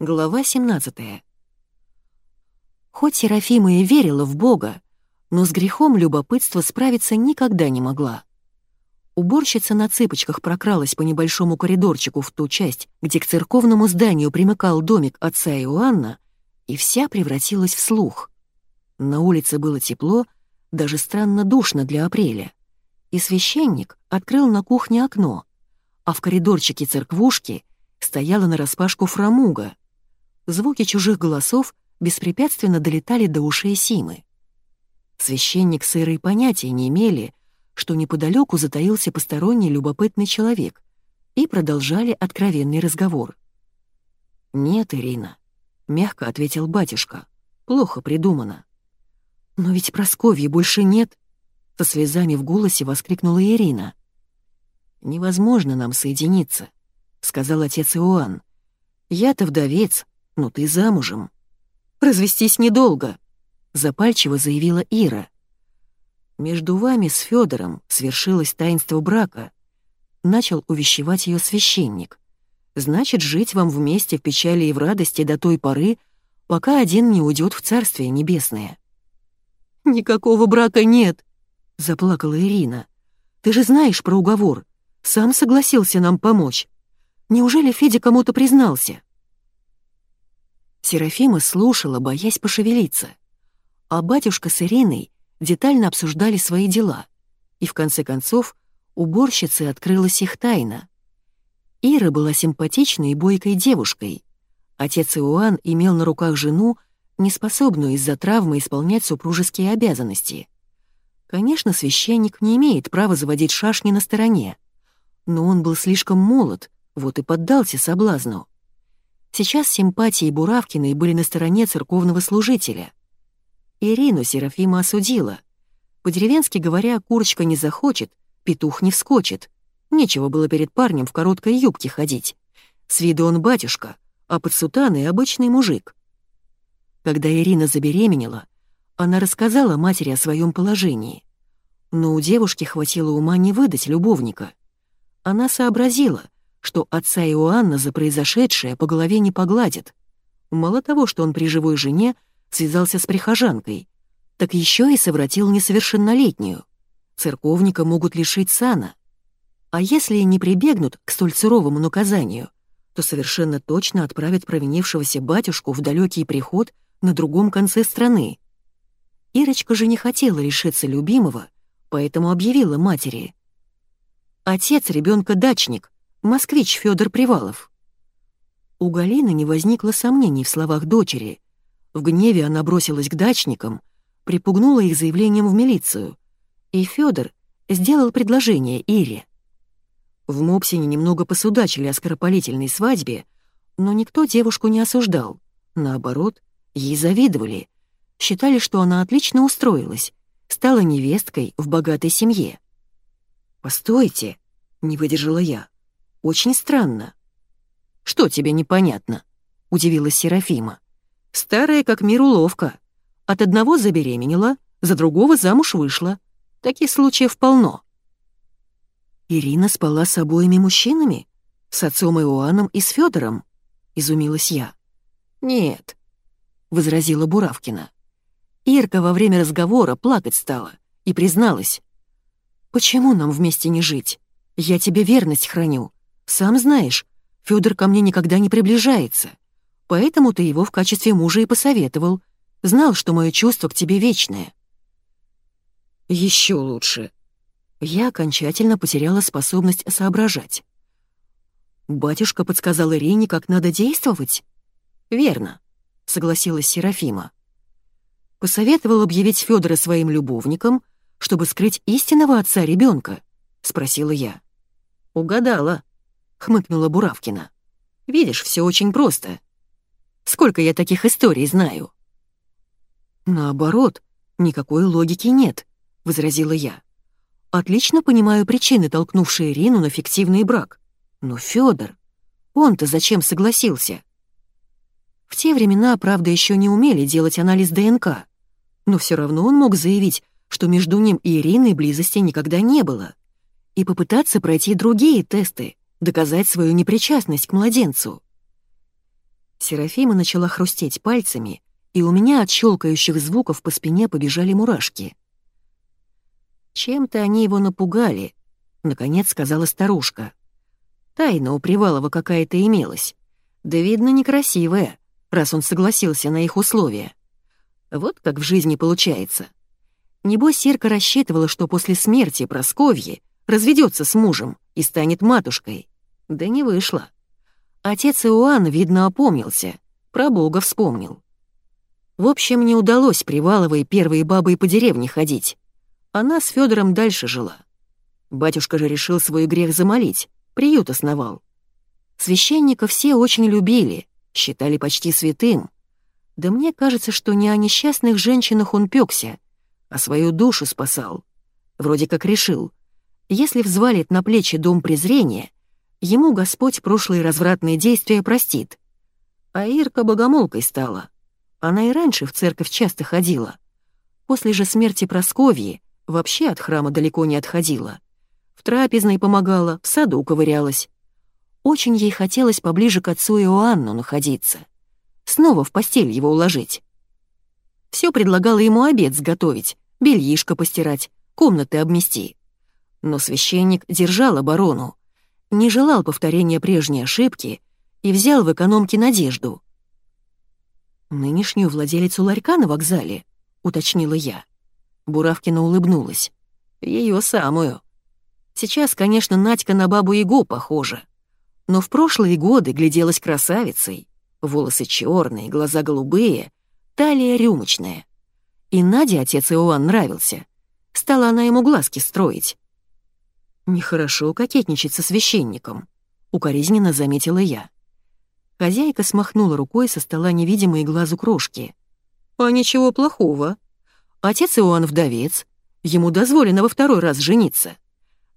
Глава 17. Хоть Серафима и верила в Бога, но с грехом любопытства справиться никогда не могла. Уборщица на цыпочках прокралась по небольшому коридорчику в ту часть, где к церковному зданию примыкал домик отца Иоанна, и вся превратилась в слух. На улице было тепло, даже странно душно для апреля. И священник открыл на кухне окно, а в коридорчике церквушки стояла нараспашку фрамуга — звуки чужих голосов беспрепятственно долетали до ушей Симы. Священник с Ирой понятия не имели, что неподалеку затаился посторонний любопытный человек, и продолжали откровенный разговор. «Нет, Ирина», — мягко ответил батюшка, — «плохо придумано». «Но ведь Просковьи больше нет», — со слезами в голосе воскликнула Ирина. «Невозможно нам соединиться», — сказал отец Иоанн. «Я-то вдовец, «Ну ты замужем». «Развестись недолго», — запальчиво заявила Ира. «Между вами с Федором свершилось таинство брака», — начал увещевать ее священник. «Значит, жить вам вместе в печали и в радости до той поры, пока один не уйдет в Царствие Небесное». «Никакого брака нет», — заплакала Ирина. «Ты же знаешь про уговор. Сам согласился нам помочь. Неужели Федя кому-то признался?» Серафима слушала, боясь пошевелиться. А батюшка с Ириной детально обсуждали свои дела, и в конце концов уборщице открылась их тайна. Ира была симпатичной и бойкой девушкой. Отец Иоанн имел на руках жену, неспособную из-за травмы исполнять супружеские обязанности. Конечно, священник не имеет права заводить шашни на стороне, но он был слишком молод, вот и поддался соблазну. Сейчас симпатии Буравкиной были на стороне церковного служителя. Ирину Серафима осудила. По-деревенски говоря, курочка не захочет, петух не вскочит. Нечего было перед парнем в короткой юбке ходить. С виду он батюшка, а под сутаной обычный мужик. Когда Ирина забеременела, она рассказала матери о своем положении. Но у девушки хватило ума не выдать любовника. Она сообразила — что отца Иоанна за произошедшее по голове не погладит. Мало того, что он при живой жене связался с прихожанкой, так еще и совратил несовершеннолетнюю. Церковника могут лишить сана. А если не прибегнут к столь суровому наказанию, то совершенно точно отправят провинившегося батюшку в далекий приход на другом конце страны. Ирочка же не хотела лишиться любимого, поэтому объявила матери. «Отец ребенка дачник, москвич Федор Привалов. У Галины не возникло сомнений в словах дочери. В гневе она бросилась к дачникам, припугнула их заявлением в милицию. И Федор сделал предложение Ире. В Мопсине немного посудачили о скоропалительной свадьбе, но никто девушку не осуждал. Наоборот, ей завидовали. Считали, что она отлично устроилась, стала невесткой в богатой семье. «Постойте», — не выдержала я. Очень странно». «Что тебе непонятно?» — удивилась Серафима. «Старая как мир уловка. От одного забеременела, за другого замуж вышла. Таких случаев полно». «Ирина спала с обоими мужчинами? С отцом Иоанном и с Федором? изумилась я. «Нет», — возразила Буравкина. Ирка во время разговора плакать стала и призналась. «Почему нам вместе не жить? Я тебе верность храню, сам знаешь, Федор ко мне никогда не приближается. Поэтому ты его в качестве мужа и посоветовал. Знал, что мое чувство к тебе вечное. Еще лучше. Я окончательно потеряла способность соображать. Батюшка подсказал Ирине, как надо действовать? Верно, согласилась Серафима. Посоветовал объявить Федора своим любовником, чтобы скрыть истинного отца ребенка, спросила я. Угадала. — хмыкнула Буравкина. «Видишь, все очень просто. Сколько я таких историй знаю?» «Наоборот, никакой логики нет», — возразила я. «Отлично понимаю причины, толкнувшие Ирину на фиктивный брак. Но Федор, он-то зачем согласился?» В те времена, правда, еще не умели делать анализ ДНК, но все равно он мог заявить, что между ним и Ириной близости никогда не было, и попытаться пройти другие тесты, доказать свою непричастность к младенцу. Серафима начала хрустеть пальцами, и у меня от щелкающих звуков по спине побежали мурашки. «Чем-то они его напугали», — наконец сказала старушка. «Тайна у Привалова какая-то имелась. Да, видно, некрасивая, раз он согласился на их условия. Вот как в жизни получается. Небось, Сирка рассчитывала, что после смерти Просковьи разведется с мужем и станет матушкой. Да не вышло. Отец Иоанн, видно, опомнился, про Бога вспомнил. В общем, не удалось Приваловой первой бабой по деревне ходить. Она с Федором дальше жила. Батюшка же решил свой грех замолить, приют основал. Священника все очень любили, считали почти святым. Да мне кажется, что не о несчастных женщинах он пёкся, а свою душу спасал. Вроде как решил, если взвалит на плечи дом презрения, ему Господь прошлые развратные действия простит. А Ирка богомолкой стала. Она и раньше в церковь часто ходила. После же смерти Просковьи вообще от храма далеко не отходила. В трапезной помогала, в саду ковырялась. Очень ей хотелось поближе к отцу Иоанну находиться. Снова в постель его уложить. Все предлагала ему обед сготовить, бельишко постирать, комнаты обмести. Но священник держал оборону, не желал повторения прежней ошибки и взял в экономке надежду. «Нынешнюю владелицу ларька на вокзале», — уточнила я. Буравкина улыбнулась. Ее самую. Сейчас, конечно, Надька на бабу-ягу похожа. Но в прошлые годы гляделась красавицей. Волосы черные, глаза голубые, талия рюмочная. И Наде отец Иоанн нравился. Стала она ему глазки строить. «Нехорошо кокетничать со священником», — укоризненно заметила я. Хозяйка смахнула рукой со стола невидимые глазу крошки. «А ничего плохого», Отец Иоанн вдовец, ему дозволено во второй раз жениться.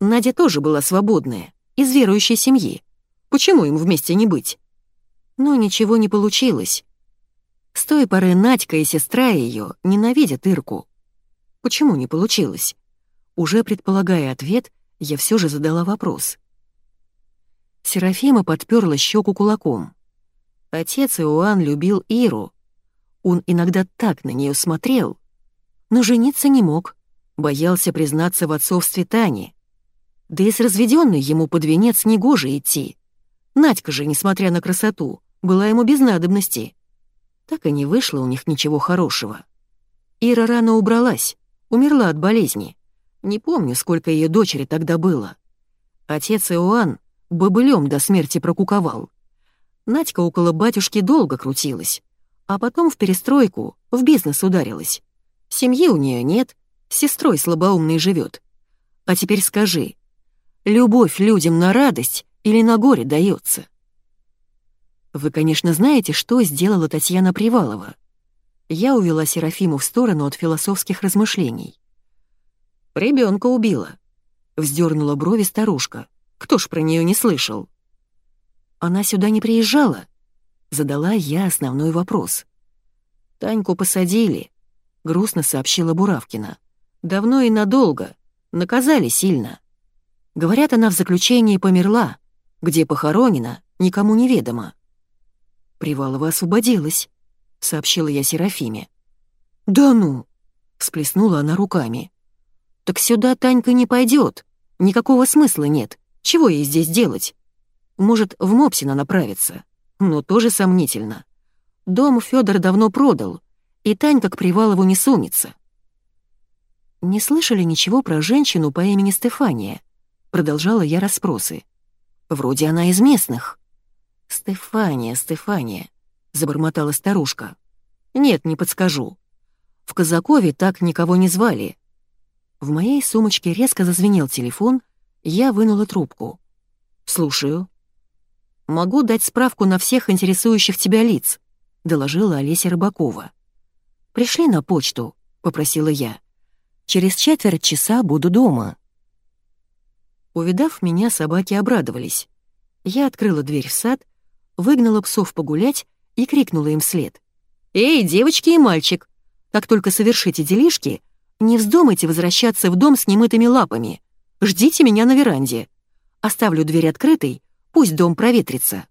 Надя тоже была свободная, из верующей семьи. Почему им вместе не быть? Но ничего не получилось. С той поры Надька и сестра ее ненавидят Ирку. Почему не получилось? Уже предполагая ответ, я все же задала вопрос. Серафима подперла щеку кулаком. Отец Иоанн любил Иру. Он иногда так на нее смотрел, но жениться не мог, боялся признаться в отцовстве Тани. Да и с разведенной ему под венец негоже идти. Надька же, несмотря на красоту, была ему без надобности. Так и не вышло у них ничего хорошего. Ира рано убралась, умерла от болезни. Не помню, сколько ее дочери тогда было. Отец Иоанн бобылем до смерти прокуковал. Надька около батюшки долго крутилась, а потом в перестройку, в бизнес ударилась. Семьи у нее нет, с сестрой слабоумной живет. А теперь скажи, любовь людям на радость или на горе дается? Вы, конечно, знаете, что сделала Татьяна Привалова. Я увела Серафиму в сторону от философских размышлений. Ребенка убила. Вздернула брови старушка. Кто ж про нее не слышал? Она сюда не приезжала? Задала я основной вопрос. Таньку посадили, грустно сообщила Буравкина. «Давно и надолго. Наказали сильно. Говорят, она в заключении померла. Где похоронена, никому не ведомо». «Привалова освободилась», — сообщила я Серафиме. «Да ну!» — всплеснула она руками. «Так сюда Танька не пойдет. Никакого смысла нет. Чего ей здесь делать? Может, в Мопсина направиться. Но тоже сомнительно. Дом Федор давно продал, и Танька к Привалову не сунется. «Не слышали ничего про женщину по имени Стефания?» Продолжала я расспросы. «Вроде она из местных». «Стефания, Стефания», — забормотала старушка. «Нет, не подскажу. В Казакове так никого не звали». В моей сумочке резко зазвенел телефон, я вынула трубку. «Слушаю». «Могу дать справку на всех интересующих тебя лиц», — доложила Олеся Рыбакова. «Пришли на почту», — попросила я. «Через четверть часа буду дома». Увидав меня, собаки обрадовались. Я открыла дверь в сад, выгнала псов погулять и крикнула им вслед. «Эй, девочки и мальчик, как только совершите делишки, не вздумайте возвращаться в дом с немытыми лапами. Ждите меня на веранде. Оставлю дверь открытой, пусть дом проветрится».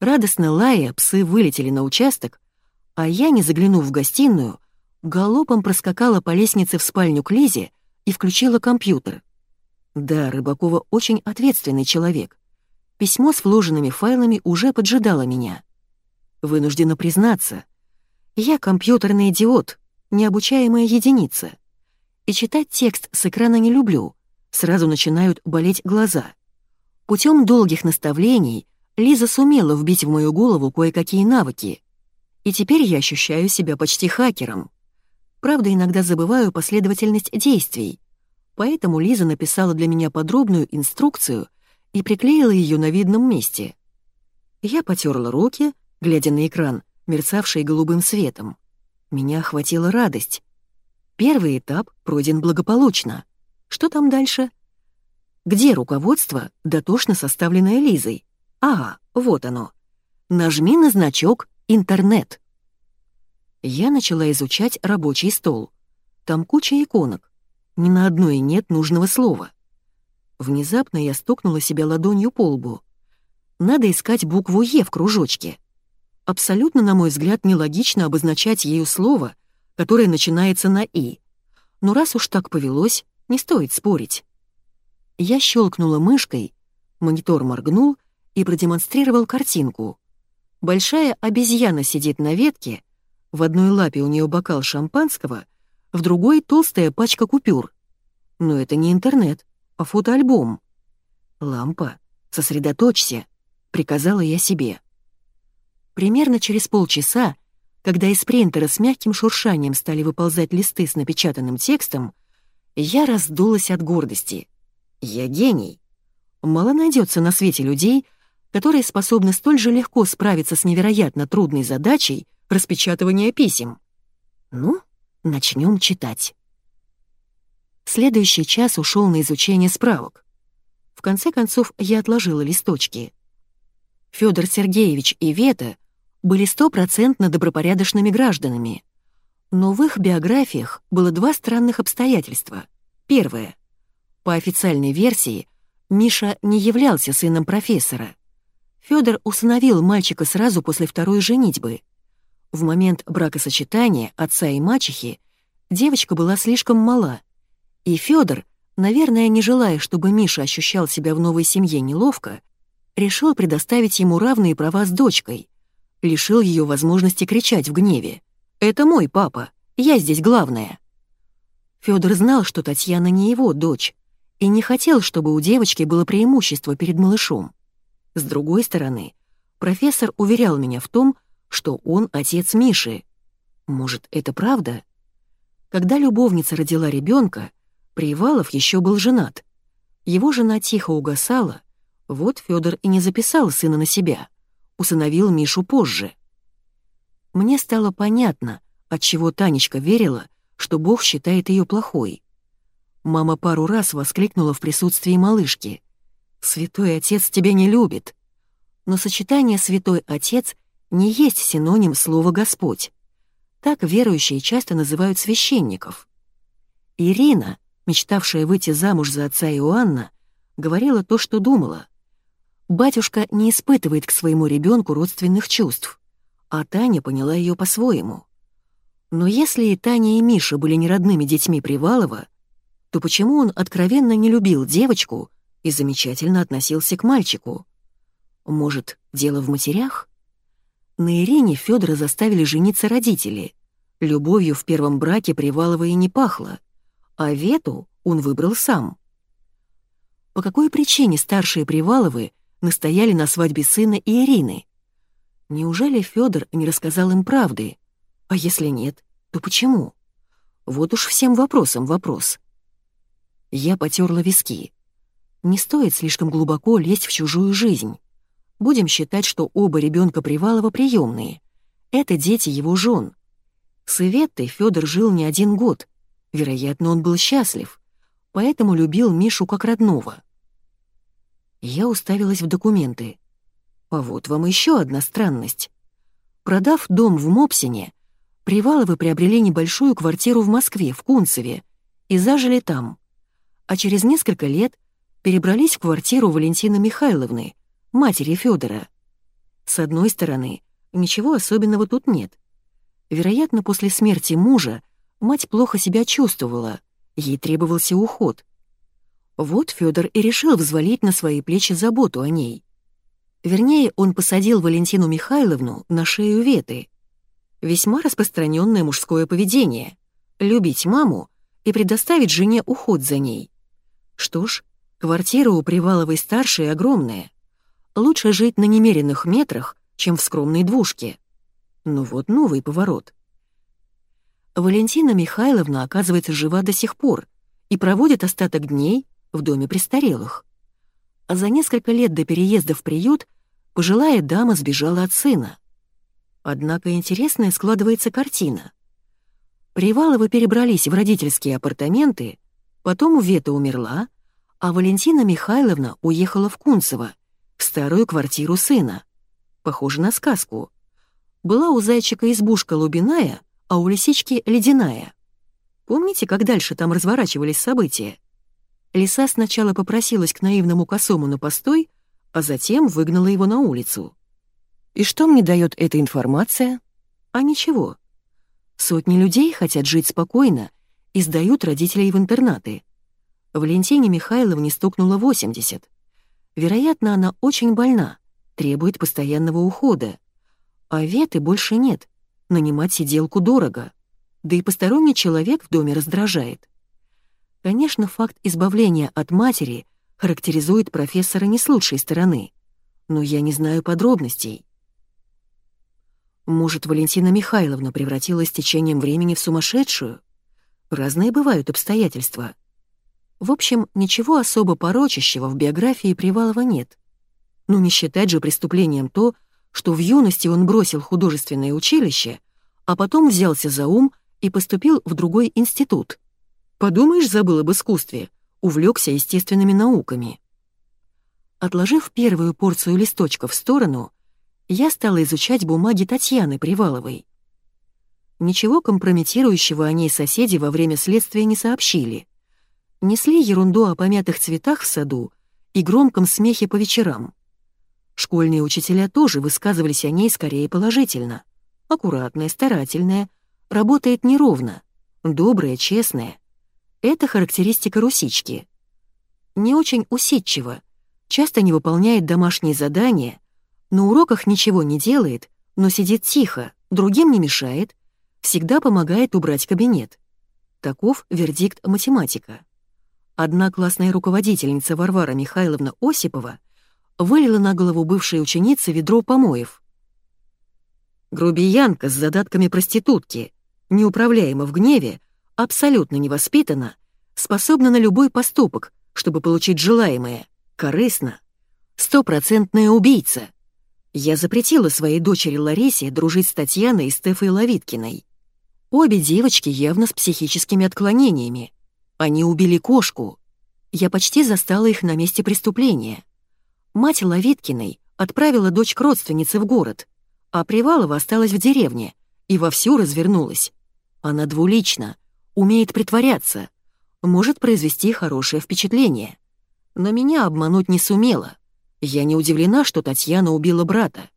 Радостно лая, псы вылетели на участок, а я, не заглянув в гостиную, галопом проскакала по лестнице в спальню к Лизе и включила компьютер. Да, Рыбакова очень ответственный человек. Письмо с вложенными файлами уже поджидало меня. Вынуждена признаться, я компьютерный идиот, необучаемая единица. И читать текст с экрана не люблю, сразу начинают болеть глаза. Путем долгих наставлений Лиза сумела вбить в мою голову кое-какие навыки. И теперь я ощущаю себя почти хакером. Правда, иногда забываю последовательность действий. Поэтому Лиза написала для меня подробную инструкцию и приклеила ее на видном месте. Я потерла руки, глядя на экран, мерцавший голубым светом. Меня охватила радость. Первый этап пройден благополучно. Что там дальше? Где руководство, дотошно составленное Лизой? Ага, вот оно. Нажми на значок «Интернет». Я начала изучать рабочий стол. Там куча иконок. Ни на одной нет нужного слова. Внезапно я стукнула себя ладонью по лбу. Надо искать букву «Е» в кружочке. Абсолютно, на мой взгляд, нелогично обозначать ею слово, которое начинается на «и». Но раз уж так повелось, не стоит спорить. Я щелкнула мышкой, монитор моргнул и продемонстрировал картинку. Большая обезьяна сидит на ветке, в одной лапе у нее бокал шампанского, в другой — толстая пачка купюр. Но это не интернет, а фотоальбом. «Лампа, сосредоточься», — приказала я себе. Примерно через полчаса, когда из принтера с мягким шуршанием стали выползать листы с напечатанным текстом, я раздулась от гордости. Я гений. Мало найдется на свете людей, которые способны столь же легко справиться с невероятно трудной задачей распечатывания писем. Ну, начнем читать. Следующий час ушел на изучение справок. В конце концов, я отложила листочки. Федор Сергеевич и Вета были стопроцентно добропорядочными гражданами. Но в их биографиях было два странных обстоятельства. Первое. По официальной версии, Миша не являлся сыном профессора. Федор усыновил мальчика сразу после второй женитьбы. В момент бракосочетания отца и мачехи девочка была слишком мала, и Федор, наверное, не желая, чтобы Миша ощущал себя в новой семье неловко, решил предоставить ему равные права с дочкой, лишил ее возможности кричать в гневе. «Это мой папа, я здесь главная». Федор знал, что Татьяна не его дочь, и не хотел, чтобы у девочки было преимущество перед малышом. С другой стороны, профессор уверял меня в том, что он отец Миши. Может, это правда? Когда любовница родила ребенка, Привалов еще был женат. Его жена тихо угасала, вот Федор и не записал сына на себя, усыновил Мишу позже. Мне стало понятно, отчего Танечка верила, что Бог считает ее плохой. Мама пару раз воскликнула в присутствии малышки. «Святой Отец тебя не любит». Но сочетание «Святой Отец» не есть синоним слова «Господь». Так верующие часто называют священников. Ирина, мечтавшая выйти замуж за отца Иоанна, говорила то, что думала. Батюшка не испытывает к своему ребенку родственных чувств, а Таня поняла ее по-своему. Но если и Таня, и Миша были не родными детьми Привалова, то почему он откровенно не любил девочку и замечательно относился к мальчику? Может, дело в матерях? На Ирине Федора заставили жениться родители. Любовью в первом браке Привалова и не пахло, а Вету он выбрал сам. По какой причине старшие Приваловы настояли на свадьбе сына и Ирины? Неужели Федор не рассказал им правды? А если нет, то почему? Вот уж всем вопросам вопрос. Я потерла виски. Не стоит слишком глубоко лезть в чужую жизнь. Будем считать, что оба ребенка Привалова приемные. Это дети его жен. С Иветтой Федор жил не один год. Вероятно, он был счастлив, поэтому любил Мишу как родного. Я уставилась в документы. А вот вам еще одна странность. Продав дом в Мопсине, Приваловы приобрели небольшую квартиру в Москве, в Кунцеве, и зажили там а через несколько лет перебрались в квартиру Валентины Михайловны, матери Федора. С одной стороны, ничего особенного тут нет. Вероятно, после смерти мужа мать плохо себя чувствовала, ей требовался уход. Вот Федор и решил взвалить на свои плечи заботу о ней. Вернее, он посадил Валентину Михайловну на шею Веты. Весьма распространенное мужское поведение — любить маму и предоставить жене уход за ней. Что ж, квартира у Приваловой-старшей огромная. Лучше жить на немеренных метрах, чем в скромной двушке. Ну вот новый поворот. Валентина Михайловна оказывается жива до сих пор и проводит остаток дней в доме престарелых. А за несколько лет до переезда в приют пожилая дама сбежала от сына. Однако интересная складывается картина. Приваловы перебрались в родительские апартаменты, потом Вета умерла, а Валентина Михайловна уехала в Кунцево, в старую квартиру сына. Похоже на сказку. Была у зайчика избушка лубиная, а у лисички ледяная. Помните, как дальше там разворачивались события? Лиса сначала попросилась к наивному косому на постой, а затем выгнала его на улицу. И что мне дает эта информация? А ничего. Сотни людей хотят жить спокойно и сдают родителей в интернаты. Валентине Михайловне стукнуло 80. Вероятно, она очень больна, требует постоянного ухода. А Веты больше нет, нанимать сиделку дорого. Да и посторонний человек в доме раздражает. Конечно, факт избавления от матери характеризует профессора не с лучшей стороны, но я не знаю подробностей. Может, Валентина Михайловна превратилась с течением времени в сумасшедшую? Разные бывают обстоятельства. В общем, ничего особо порочащего в биографии Привалова нет. Но не считать же преступлением то, что в юности он бросил художественное училище, а потом взялся за ум и поступил в другой институт. Подумаешь, забыл об искусстве, увлекся естественными науками. Отложив первую порцию листочков в сторону, я стала изучать бумаги Татьяны Приваловой. Ничего компрометирующего о ней соседи во время следствия не сообщили. Несли ерунду о помятых цветах в саду и громком смехе по вечерам. Школьные учителя тоже высказывались о ней скорее положительно. Аккуратная, старательная, работает неровно, добрая, честная. Это характеристика русички. Не очень усидчива, часто не выполняет домашние задания, на уроках ничего не делает, но сидит тихо, другим не мешает, всегда помогает убрать кабинет. Таков вердикт математика. Одна классная руководительница Варвара Михайловна Осипова вылила на голову бывшей ученицы ведро помоев. Грубиянка с задатками проститутки, неуправляема в гневе, абсолютно невоспитана, способна на любой поступок, чтобы получить желаемое, корыстно. Стопроцентная убийца. Я запретила своей дочери Ларисе дружить с Татьяной и Стефой Ловиткиной. Обе девочки явно с психическими отклонениями. Они убили кошку. Я почти застала их на месте преступления. Мать Ловиткиной отправила дочь к родственнице в город, а Привалова осталась в деревне и вовсю развернулась. Она двулична, умеет притворяться, может произвести хорошее впечатление. Но меня обмануть не сумела. Я не удивлена, что Татьяна убила брата.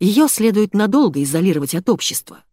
Ее следует надолго изолировать от общества.